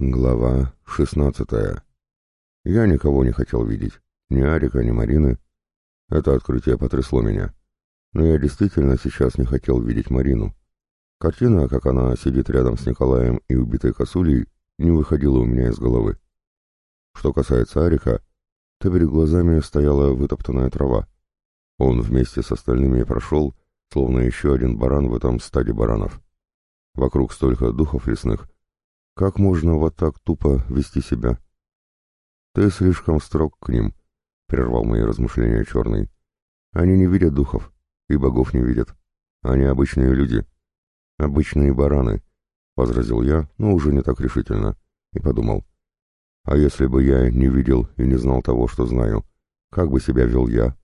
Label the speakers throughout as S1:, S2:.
S1: Глава шестнадцатая. Я никого не хотел видеть, ни Арика, ни Марины. Это открытие потрясло меня. Но я действительно сейчас не хотел видеть Марину. Картина, как она сидит рядом с Николаем и убитой косулей, не выходила у меня из головы. Что касается Арика, то перед глазами стояла вытоптанная трава. Он вместе с остальными прошел, словно еще один баран в этом стаде баранов. Вокруг столько духов лесных — как можно вот так тупо вести себя? Ты слишком строг к ним, — прервал мои размышления Черный. Они не видят духов, и богов не видят. Они обычные люди. Обычные бараны, — возразил я, но уже не так решительно, и подумал. А если бы я не видел и не знал того, что знаю, как бы себя вел я?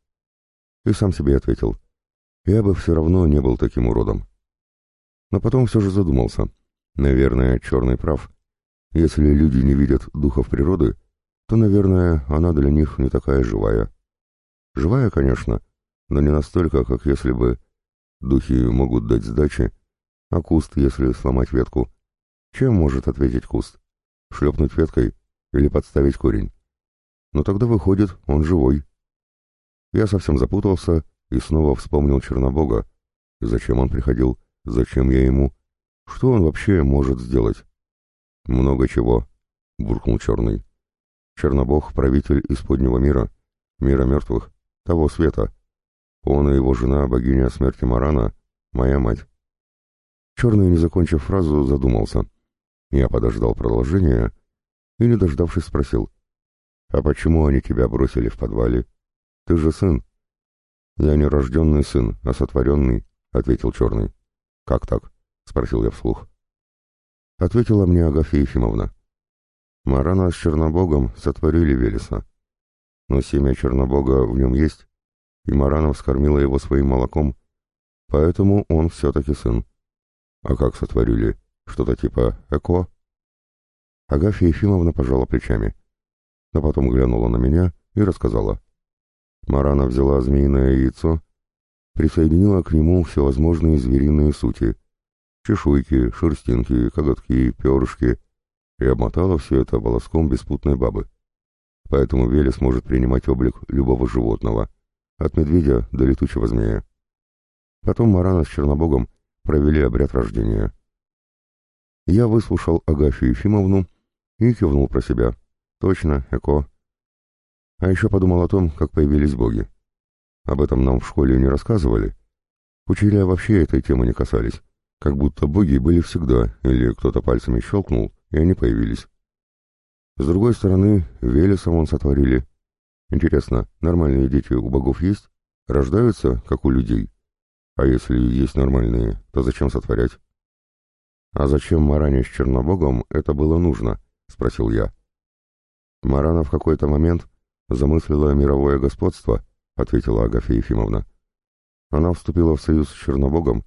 S1: И сам себе ответил. Я бы все равно не был таким уродом. Но потом все же задумался — Наверное, черный прав. Если люди не видят духов природы, то, наверное, она для них не такая живая. Живая, конечно, но не настолько, как если бы духи могут дать сдачи, а куст, если сломать ветку. Чем может ответить куст? Шлепнуть веткой или подставить корень? Но тогда выходит, он живой. Я совсем запутался и снова вспомнил Чернобога. Зачем он приходил? Зачем я ему? Что он вообще может сделать? Много чего, буркнул Черный. Чернобог — правитель исподнего мира, мира мертвых, того света. Он и его жена, богиня смерти Марана, моя мать. Черный, не закончив фразу, задумался. Я подождал продолжения и, не дождавшись, спросил. «А почему они тебя бросили в подвале? Ты же сын». «Я не рожденный сын, а сотворенный», — ответил Черный. «Как так?» — спросил я вслух. Ответила мне Агафья Ефимовна. Марана с Чернобогом сотворили Велеса. Но семя Чернобога в нем есть, и Марана вскормила его своим молоком, поэтому он все-таки сын. А как сотворили? Что-то типа ЭКО? Агафья Ефимовна пожала плечами, но потом глянула на меня и рассказала. Марана взяла змеиное яйцо, присоединила к нему всевозможные звериные сути — чешуйки, шерстинки, коготки, перышки, и обмотала все это волоском беспутной бабы. Поэтому Велес может принимать облик любого животного, от медведя до летучего змея. Потом Марана с Чернобогом провели обряд рождения. Я выслушал Агафью Ефимовну и кивнул про себя. Точно, Эко. А еще подумал о том, как появились боги. Об этом нам в школе не рассказывали. Учителя вообще этой темы не касались. Как будто боги были всегда, или кто-то пальцами щелкнул, и они появились. С другой стороны, Велесом он сотворили. Интересно, нормальные дети у богов есть? Рождаются, как у людей? А если есть нормальные, то зачем сотворять? А зачем Маране с Чернобогом это было нужно? Спросил я. Марана в какой-то момент замыслила мировое господство, ответила Агафья Ефимовна. Она вступила в союз с Чернобогом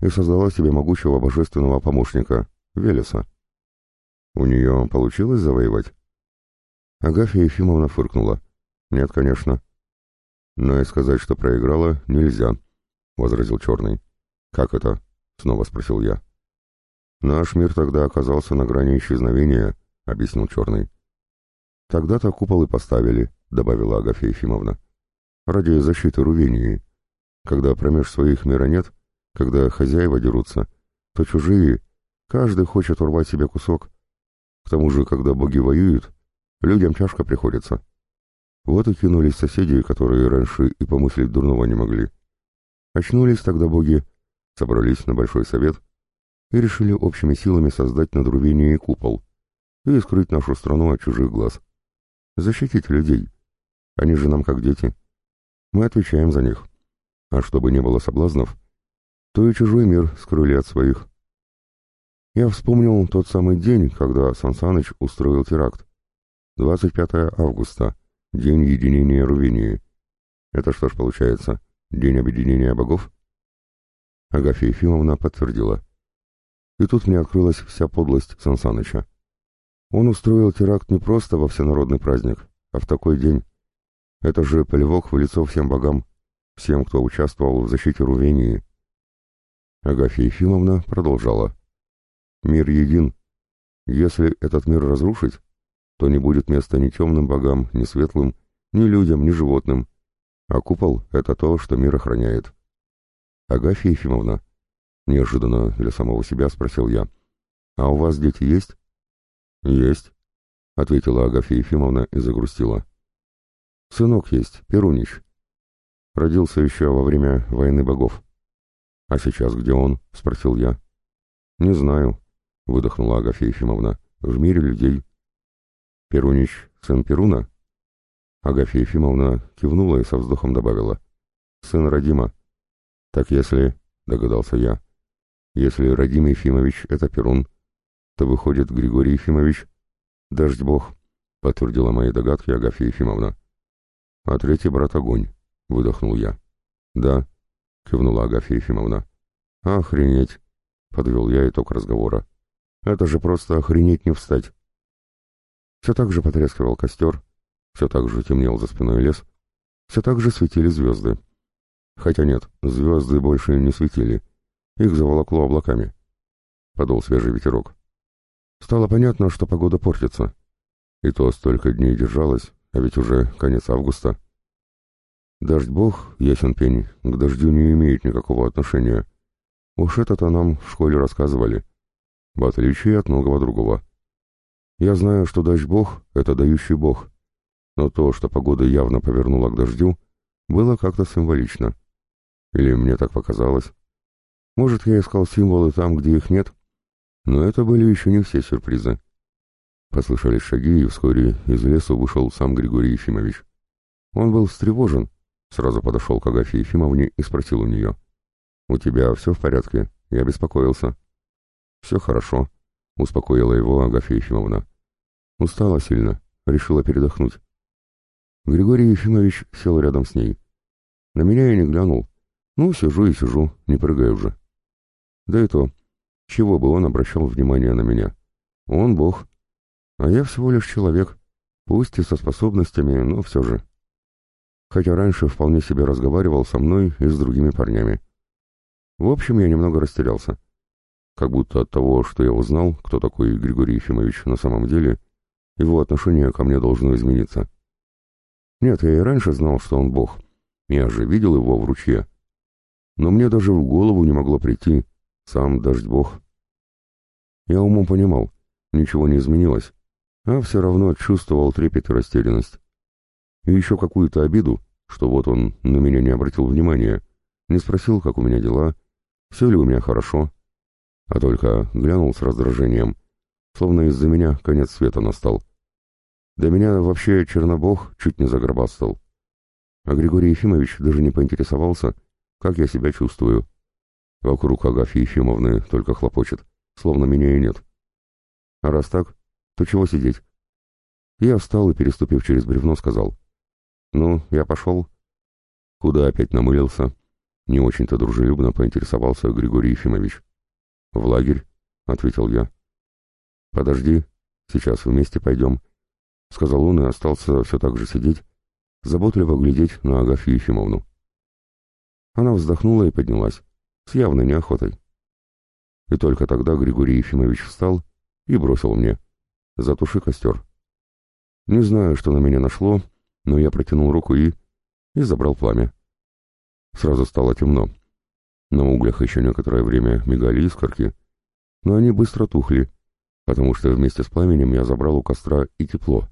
S1: и создала себе могучего божественного помощника, Велеса. У нее получилось завоевать? Агафья Ефимовна фыркнула. Нет, конечно. Но и сказать, что проиграла, нельзя, — возразил Черный. Как это? — снова спросил я. Наш мир тогда оказался на грани исчезновения, — объяснил Черный. Тогда-то купол и поставили, — добавила Агафья Ефимовна. Ради защиты Рувении. Когда промеж своих мира нет, когда хозяева дерутся, то чужие, каждый хочет урвать себе кусок. К тому же, когда боги воюют, людям тяжко приходится. Вот и кинулись соседи, которые раньше и помыслить дурного не могли. Очнулись тогда боги, собрались на большой совет и решили общими силами создать над Рувенией купол и скрыть нашу страну от чужих глаз. Защитить людей. Они же нам как дети. Мы отвечаем за них. А чтобы не было соблазнов, то и чужой мир скрыли от своих. Я вспомнил тот самый день, когда Сансаныч устроил теракт. 25 августа, день единения Рувении. Это что ж получается, день объединения богов? Агафья Ефимовна подтвердила. И тут мне открылась вся подлость Сансаныча. Он устроил теракт не просто во всенародный праздник, а в такой день. Это же плевок в лицо всем богам, всем, кто участвовал в защите Рувении. Агафья Ефимовна продолжала. «Мир един. Если этот мир разрушить, то не будет места ни темным богам, ни светлым, ни людям, ни животным. А купол — это то, что мир охраняет. Агафья Ефимовна, неожиданно для самого себя спросил я, а у вас дети есть? Есть, ответила Агафья Ефимовна и загрустила. Сынок есть, Перунич. Родился еще во время войны богов. А сейчас где он? Спросил я. Не знаю, выдохнула Агафья Ефимовна. В мире людей. Перунич, сын Перуна? Агафья Ефимовна кивнула и со вздохом добавила. Сын Радима. Так если, догадался я, если Радим Ефимович — это Перун, то выходит Григорий Ефимович — Дождь Бог, — подтвердила мои догадки Агафья Ефимовна. А третий брат Огонь, — выдохнул я. Да, — кивнула Агафья Ефимовна. Охренеть, — подвел я итог разговора. Это же просто охренеть не встать. Все так же потрескивал костер, все так же темнел за спиной лес, все так же светили звезды. Хотя нет, звезды больше не светили, их заволокло облаками. Подул свежий ветерок. Стало понятно, что погода портится. И то столько дней держалась, а ведь уже конец августа. Дождь бог, ясен пень, к дождю не имеет никакого отношения. Уж это-то нам в школе рассказывали. В отличие от многого другого. Я знаю, что дождь бог — это дающий бог. Но то, что погода явно повернула к дождю, было как-то символично. Или мне так показалось. Может, я искал символы там, где их нет? Но это были еще не все сюрпризы. Послышались шаги, и вскоре из лесу вышел сам Григорий Ефимович. Он был встревожен, сразу подошел к Агафье Ефимовне и спросил у нее. «У тебя все в порядке? Я беспокоился». «Все хорошо», — успокоила его Агафья Ефимовна. Устала сильно, решила передохнуть. Григорий Ефимович сел рядом с ней. На меня я не глянул. Ну, сижу и сижу, не прыгай уже. Да и то, чего бы он обращал внимание на меня? Он бог, а я всего лишь человек, пусть и со способностями, но все же. Хотя раньше вполне себе разговаривал со мной и с другими парнями. В общем, я немного растерялся. Как будто от того, что я узнал, кто такой Григорий Ефимович на самом деле, его отношение ко мне должно измениться. Нет, я и раньше знал, что он бог. Я же видел его в ручье. Но мне даже в голову не могло прийти, сам дождь бог. Я умом понимал, ничего не изменилось, а все равно чувствовал трепет и растерянность. И еще какую-то обиду, что вот он на меня не обратил внимания, не спросил, как у меня дела, все ли у меня хорошо, а только глянул с раздражением, словно из-за меня конец света настал. Да меня вообще Чернобог чуть не загробастал. А Григорий Ефимович даже не поинтересовался, как я себя чувствую. Вокруг Агафьи Ефимовны только хлопочет, словно меня и нет. А раз так, то чего сидеть? Я встал и, переступив через бревно, сказал. «Ну, я пошел». Куда опять намылился? Не очень-то дружелюбно поинтересовался Григорий Ефимович. «В лагерь», — ответил я. «Подожди, сейчас вместе пойдем», — сказал он и остался все так же сидеть, заботливо глядеть на Агафью Ефимовну. Она вздохнула и поднялась с явной неохотой. И только тогда Григорий Ефимович встал и бросил мне. «Затуши костер». Не знаю, что на меня нашло, но я протянул руку и... и забрал пламя. Сразу стало темно. На углях еще некоторое время мигали искорки, но они быстро тухли, потому что вместе с пламенем я забрал у костра и тепло.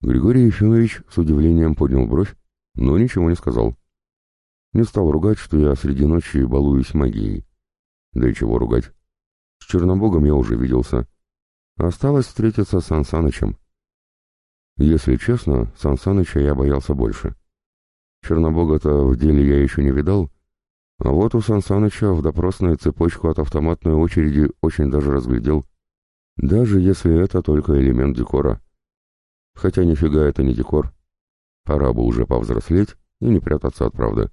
S1: Григорий Ефимович с удивлением поднял бровь, но ничего не сказал. Не стал ругать, что я среди ночи балуюсь магией. Да и чего ругать. С Чернобогом я уже виделся. Осталось встретиться с Ансанычем. Если честно, Сансаныча я боялся больше. Чернобога-то в деле я еще не видал, а вот у Сансаныча в допросную цепочку от автоматной очереди очень даже разглядел. Даже если это только элемент декора. Хотя нифига это не декор. Пора бы уже повзрослеть и не прятаться от правды.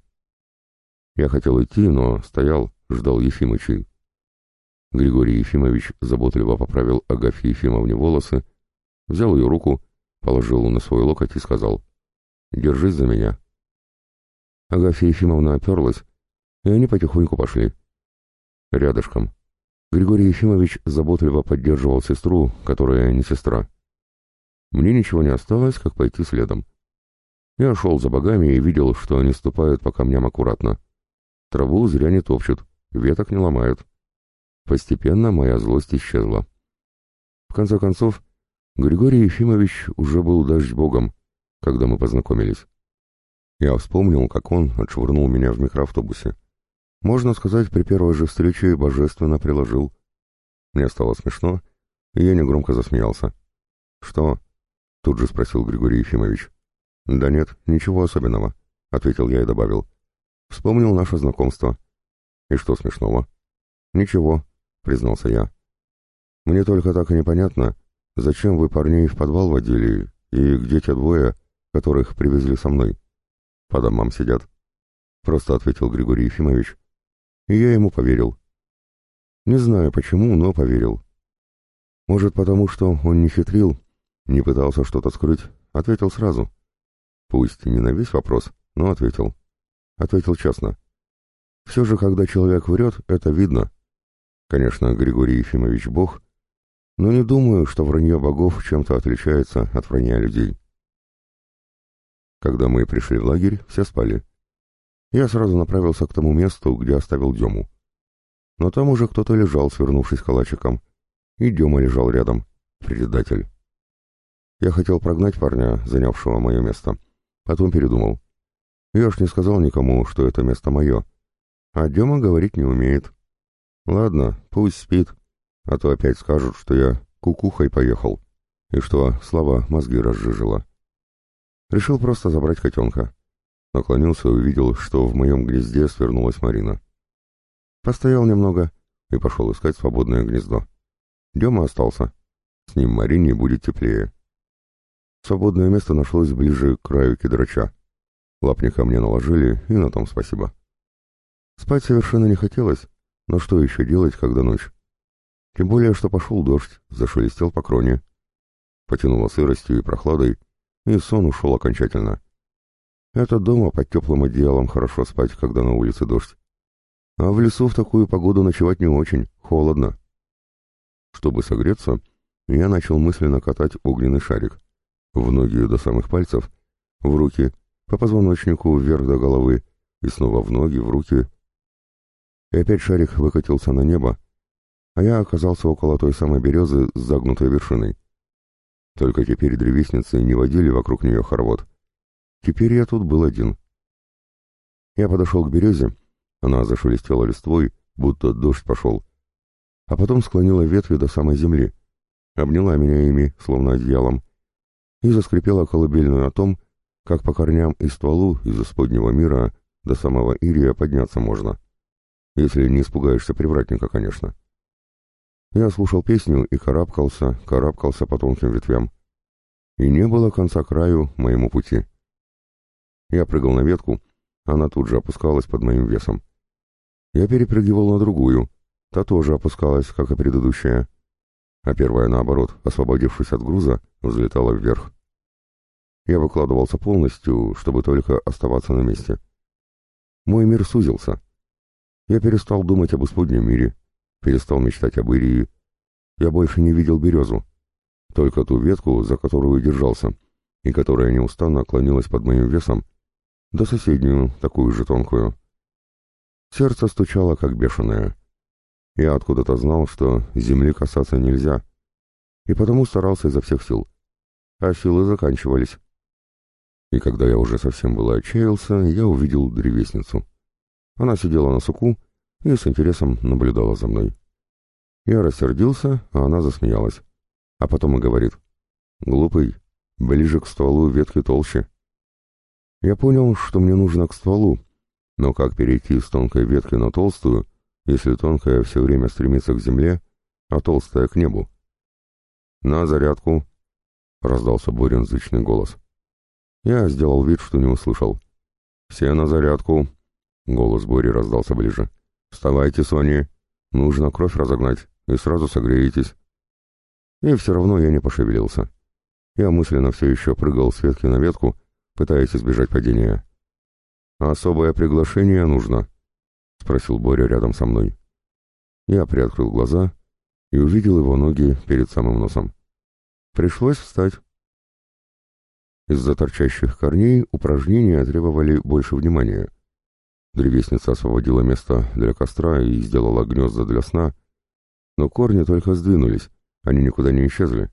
S1: Я хотел идти, но стоял, ждал Ефимычей. Григорий Ефимович заботливо поправил Агафье Ефимовне волосы, взял ее руку, положил на свой локоть и сказал «Держись за меня». Агафья Ефимовна оперлась, и они потихоньку пошли. Рядышком. Григорий Ефимович заботливо поддерживал сестру, которая не сестра. Мне ничего не осталось, как пойти следом. Я шел за богами и видел, что они ступают по камням аккуратно. Траву зря не топчут, веток не ломают. Постепенно моя злость исчезла. В конце концов, Григорий Ефимович уже был дождь богом, когда мы познакомились. Я вспомнил, как он отшвырнул меня в микроавтобусе. Можно сказать, при первой же встрече божественно приложил. Мне стало смешно, и я негромко засмеялся. «Что?» — тут же спросил Григорий Ефимович. «Да нет, ничего особенного», — ответил я и добавил. «Вспомнил наше знакомство». «И что смешного?» «Ничего», — признался я. «Мне только так и непонятно, зачем вы парней в подвал водили, и где те двое, которых привезли со мной?» «По домам сидят», — просто ответил Григорий Ефимович. И я ему поверил. Не знаю почему, но поверил. Может, потому что он не хитрил, не пытался что-то скрыть, ответил сразу. Пусть не на весь вопрос, но ответил. Ответил честно. Все же, когда человек врет, это видно. Конечно, Григорий Ефимович бог, но не думаю, что вранье богов чем-то отличается от вранья людей. Когда мы пришли в лагерь, все спали. Я сразу направился к тому месту, где оставил Дему. Но там уже кто-то лежал, свернувшись калачиком, и Дема лежал рядом. Предатель. Я хотел прогнать парня, занявшего мое место. Потом передумал. Я ж не сказал никому, что это место мое. А Дема говорить не умеет. Ладно, пусть спит, а то опять скажут, что я кукухой поехал, и что слова мозги разжижила. Решил просто забрать котенка. Наклонился и увидел, что в моем гнезде свернулась Марина. Постоял немного и пошел искать свободное гнездо. Дема остался. С ним Марине будет теплее. Свободное место нашлось ближе к краю кедрача. Лапника мне наложили, и на том спасибо. Спать совершенно не хотелось, но что еще делать, когда ночь? Тем более, что пошел дождь, зашелестел по кроне. Потянуло сыростью и прохладой, и сон ушел окончательно. Это дома под теплым одеялом хорошо спать, когда на улице дождь. А в лесу в такую погоду ночевать не очень, холодно. Чтобы согреться, я начал мысленно катать огненный шарик. В ноги до самых пальцев, в руки, по позвоночнику вверх до головы, и снова в ноги, в руки. И опять шарик выкатился на небо, а я оказался около той самой березы с загнутой вершиной. Только теперь древесницы не водили вокруг нее хоровод. Теперь я тут был один. Я подошел к березе, она зашелестела листвой, будто дождь пошел, а потом склонила ветви до самой земли, обняла меня ими, словно одеялом, и заскрипела колыбельную о том, как по корням и стволу из исподнего мира до самого Ирия подняться можно. Если не испугаешься привратника, конечно. Я слушал песню и карабкался, карабкался по тонким ветвям. И не было конца краю моему пути. Я прыгал на ветку, она тут же опускалась под моим весом. Я перепрыгивал на другую, та тоже опускалась, как и предыдущая. А первая, наоборот, освободившись от груза, взлетала вверх. Я выкладывался полностью, чтобы только оставаться на месте. Мой мир сузился. Я перестал думать об исподнем мире, перестал мечтать об Ирии. Я больше не видел березу, только ту ветку, за которую держался, и которая неустанно клонилась под моим весом, да соседнюю, такую же тонкую. Сердце стучало, как бешеное. Я откуда-то знал, что земли касаться нельзя, и потому старался изо всех сил. А силы заканчивались. И когда я уже совсем было отчаялся, я увидел древесницу. Она сидела на суку и с интересом наблюдала за мной. Я рассердился, а она засмеялась. А потом и говорит. «Глупый, ближе к стволу ветки толще». Я понял, что мне нужно к стволу, но как перейти с тонкой ветки на толстую, если тонкая все время стремится к земле, а толстая к небу? «На зарядку!» — раздался Борин зычный голос. Я сделал вид, что не услышал. «Все на зарядку!» — голос Бори раздался ближе. «Вставайте, Сони! Нужно кровь разогнать, и сразу согреетесь». И все равно я не пошевелился. Я мысленно все еще прыгал с ветки на ветку, пытаясь избежать падения. «Особое приглашение нужно?» — спросил Боря рядом со мной. Я приоткрыл глаза и увидел его ноги перед самым носом. Пришлось встать. Из-за торчащих корней упражнения требовали больше внимания. Древесница освободила место для костра и сделала гнезда для сна, но корни только сдвинулись, они никуда не исчезли.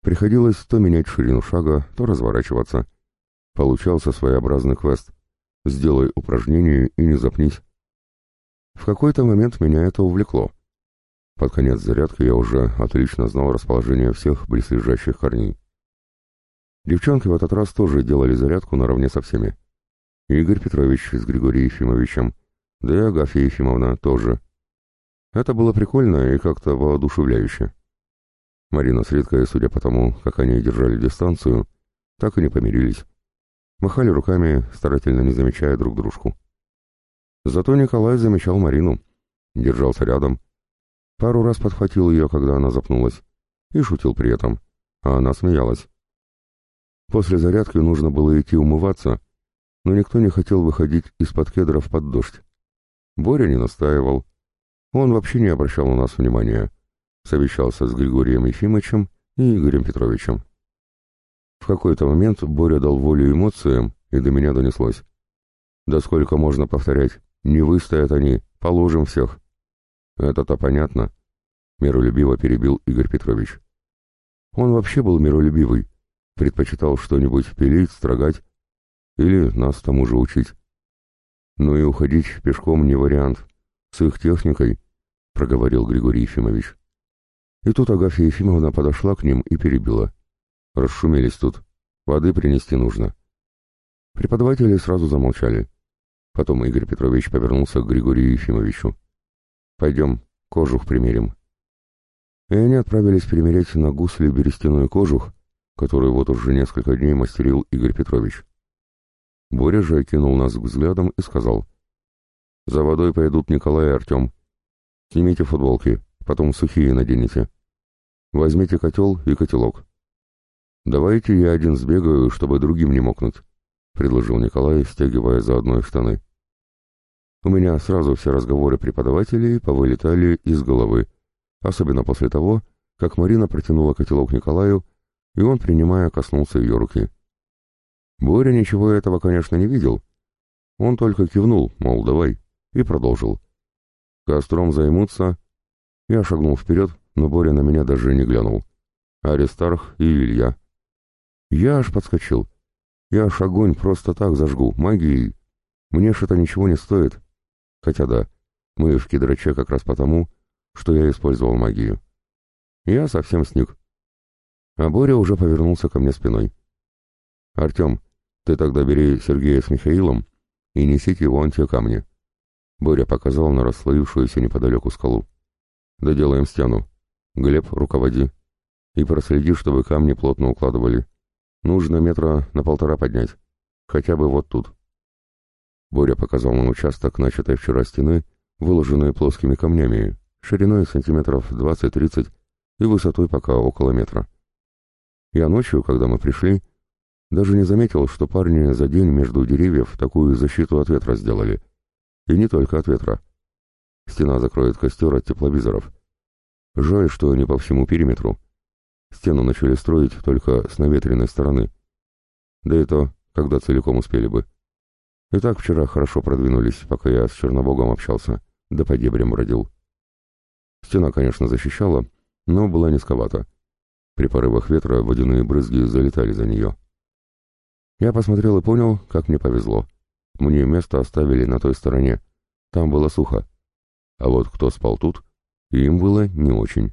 S1: Приходилось то менять ширину шага, то разворачиваться. Получался своеобразный квест. Сделай упражнение и не запнись. В какой-то момент меня это увлекло. Под конец зарядки я уже отлично знал расположение всех близлежащих корней. Девчонки в этот раз тоже делали зарядку наравне со всеми. Игорь Петрович с Григорием Ефимовичем, да и Агафья Ефимовна тоже. Это было прикольно и как-то воодушевляюще. Марина с Риткой, судя по тому, как они держали дистанцию, так и не помирились. Махали руками, старательно не замечая друг дружку. Зато Николай замечал Марину, держался рядом, пару раз подхватил ее, когда она запнулась, и шутил при этом, а она смеялась. После зарядки нужно было идти умываться, но никто не хотел выходить из-под кедров под дождь. Боря не настаивал. Он вообще не обращал на нас внимания. Совещался с Григорием Ефимовичем и Игорем Петровичем. В какой-то момент Боря дал волю эмоциям, и до меня донеслось. «Да сколько можно повторять? Не выстоят они, положим всех». «Это-то понятно», — миролюбиво перебил Игорь Петрович. Он вообще был миролюбивый, предпочитал что-нибудь пилить, строгать или нас тому же учить. Ну и уходить пешком не вариант, с их техникой, — проговорил Григорий Ефимович. И тут Агафья Ефимовна подошла к ним и перебила. Расшумелись тут, воды принести нужно. Преподаватели сразу замолчали. Потом Игорь Петрович повернулся к Григорию Ефимовичу. «Пойдем, кожух примерим». И они отправились примерять на гусли берестяной кожух, который вот уже несколько дней мастерил Игорь Петрович. Боря же окинул нас взглядом и сказал. «За водой пойдут Николай и Артем. Снимите футболки, потом сухие наденете. Возьмите котел и котелок». «Давайте я один сбегаю, чтобы другим не мокнуть», — предложил Николай, стягивая заодно их штаны. У меня сразу все разговоры преподавателей повылетали из головы, особенно после того, как Марина протянула котелок Николаю и он, принимая, коснулся ее руки. Боря ничего этого, конечно, не видел. Он только кивнул, мол, давай, и продолжил. Костром займутся. Я шагнул вперед, но Боря на меня даже не глянул. Аристарх и Илья. Я аж подскочил. Я аж огонь просто так зажгу, магией. Мне ж это ничего не стоит. Хотя да, мы в кедраче как раз потому, что я использовал магию. Я совсем сник. А Боря уже повернулся ко мне спиной. «Артем, ты тогда бери Сергея с Михаилом и несите его те камни». Боря показал на расслоившуюся неподалеку скалу. «Доделаем стену. Глеб, руководи. И проследи, чтобы камни плотно укладывали. Нужно метра на полтора поднять. Хотя бы вот тут». Боря показал на участок начатой вчера стены, выложенной плоскими камнями, шириной сантиметров 20-30 и высотой пока около метра. Я ночью, когда мы пришли, даже не заметил, что парни за день между деревьев такую защиту от ветра сделали. И не только от ветра. Стена закроет костер от тепловизоров. Жаль, что не по всему периметру. Стену начали строить только с наветренной стороны. Да и то, когда целиком успели бы. И так вчера хорошо продвинулись, пока я с Чернобогом общался, да по дебрям бродил. Стена, конечно, защищала, но была низковата. При порывах ветра водяные брызги залетали за нее. Я посмотрел и понял, как мне повезло. Мне место оставили на той стороне. Там было сухо. А вот кто спал тут, им было не очень.